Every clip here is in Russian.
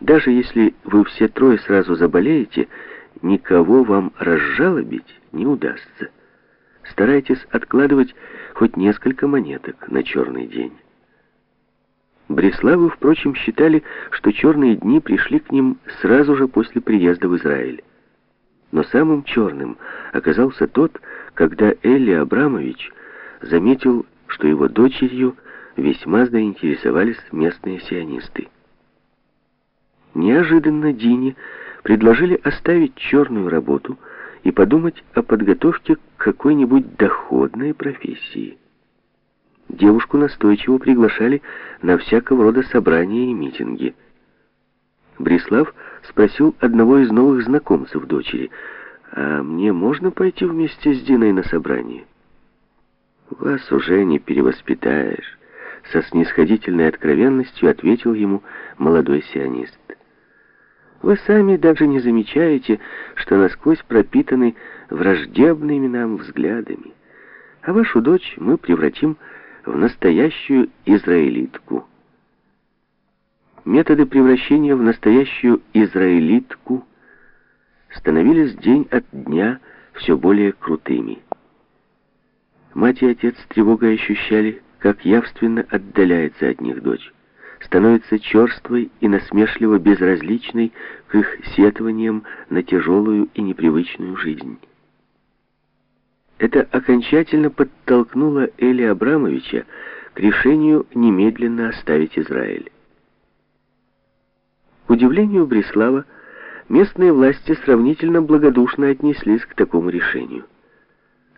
Даже если вы все трое сразу заболеете, никого вам разжалобить не удастся. Старайтесь откладывать хоть несколько монеток на черный день. Бреславы, впрочем, считали, что черные дни пришли к ним сразу же после приезда в Израиль. Но самым черным оказался тот, когда Элли Абрамович заметил, что его дочерью весьма заинтересовались местные сионисты. Неожиданно Дине предложили оставить черную работу и подумать о подготовке к какой-нибудь доходной профессии. Девушку настойчиво приглашали на всякого рода собрания и митинги. Брислав спросил одного из новых знакомцев дочери, «А мне можно пойти вместе с Диной на собрание?» «Вас уже не перевоспитаешь», — со снисходительной откровенностью ответил ему молодой сионист. «Вы сами даже не замечаете, что насквозь пропитаны враждебными нам взглядами, а вашу дочь мы превратим в настоящую израилитку». Методы превращения в настоящую израилитку становились день от дня все более крутыми. Мать и отец с тревогой ощущали, как явственно отдаляется от них дочь, становится черствой и насмешливо безразличной к их сетованиям на тяжелую и непривычную жизнь. Это окончательно подтолкнуло Эли Абрамовича к решению немедленно оставить Израиль. К удивлению Бреслава, местные власти сравнительно благодушно отнеслись к такому решению.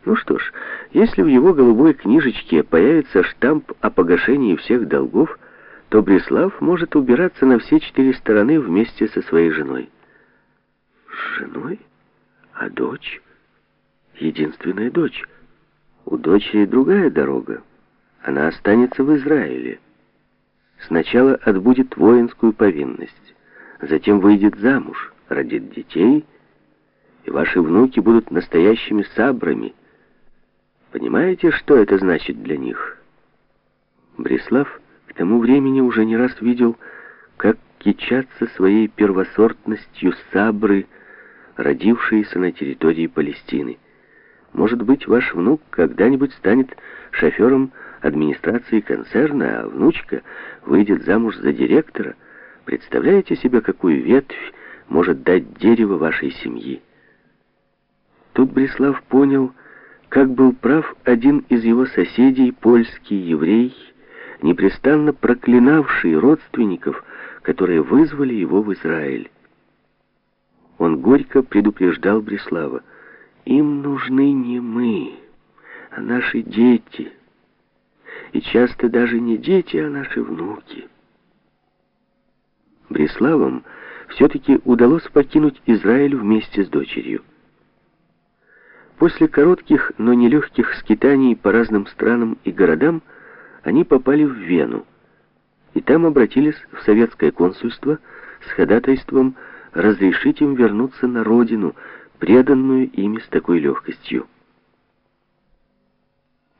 Ну что ж, если в его голубой книжечке появится штамп о погашении всех долгов, то Бреслав может убираться на все четыре стороны вместе со своей женой. С женой? А дочь? Единственная дочь. У дочери другая дорога. Она останется в Израиле. Сначала отбудет воинскую повинность, затем выйдет замуж, родит детей, и ваши внуки будут настоящими сабрами — Понимаете, что это значит для них? Брислав к тому времени уже не раз видел, как кичатся своей первосортностью сабры, родившиеся на территории Палестины. Может быть, ваш внук когда-нибудь станет шофером администрации концерна, а внучка выйдет замуж за директора. Представляете себе, какую ветвь может дать дерево вашей семьи? Тут Брислав понял, как был прав один из его соседей, польский еврей, непрестанно проклинавший родственников, которые вызвали его в Израиль. Он горько предупреждал Бреслава, «Им нужны не мы, а наши дети, и часто даже не дети, а наши внуки». Бреславам все-таки удалось покинуть Израиль вместе с дочерью. После коротких, но нелегких скитаний по разным странам и городам они попали в Вену, и там обратились в советское консульство с ходатайством разрешить им вернуться на родину, преданную ими с такой легкостью.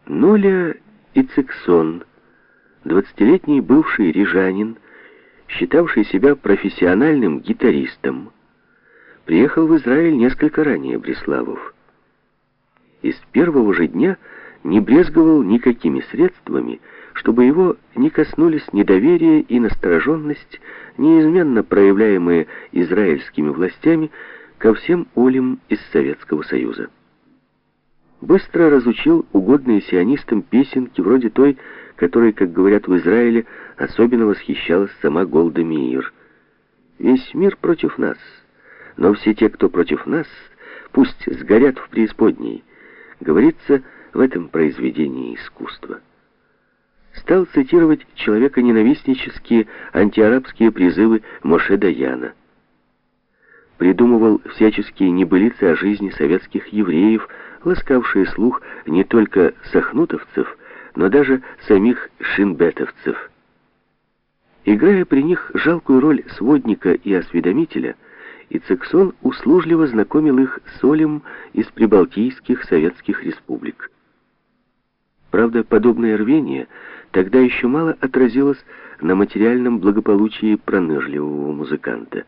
Ноля Ицексон, двадцатилетний бывший рижанин, считавший себя профессиональным гитаристом, приехал в Израиль несколько ранее Бреславов и с первого же дня не брезговал никакими средствами, чтобы его не коснулись недоверие и настороженность, неизменно проявляемые израильскими властями ко всем олям из Советского Союза. Быстро разучил угодные сионистам песенки вроде той, которой, как говорят в Израиле, особенно восхищалась сама Голда Меир. «Весь мир против нас, но все те, кто против нас, пусть сгорят в преисподней» говорится в этом произведении искусства. Стал цитировать человеконенавистнические антиарабские призывы Моше Даяна. Придумывал всяческие небылицы о жизни советских евреев, ласкавшие слух не только сахнутовцев, но даже самих шинбетовцев. Играя при них жалкую роль сводника и осведомителя, и Циксон услужливо знакомил их с Олем из прибалтийских советских республик. Подобное рвение тогда еще мало отразилось на материальном благополучии пронырливого музыканта.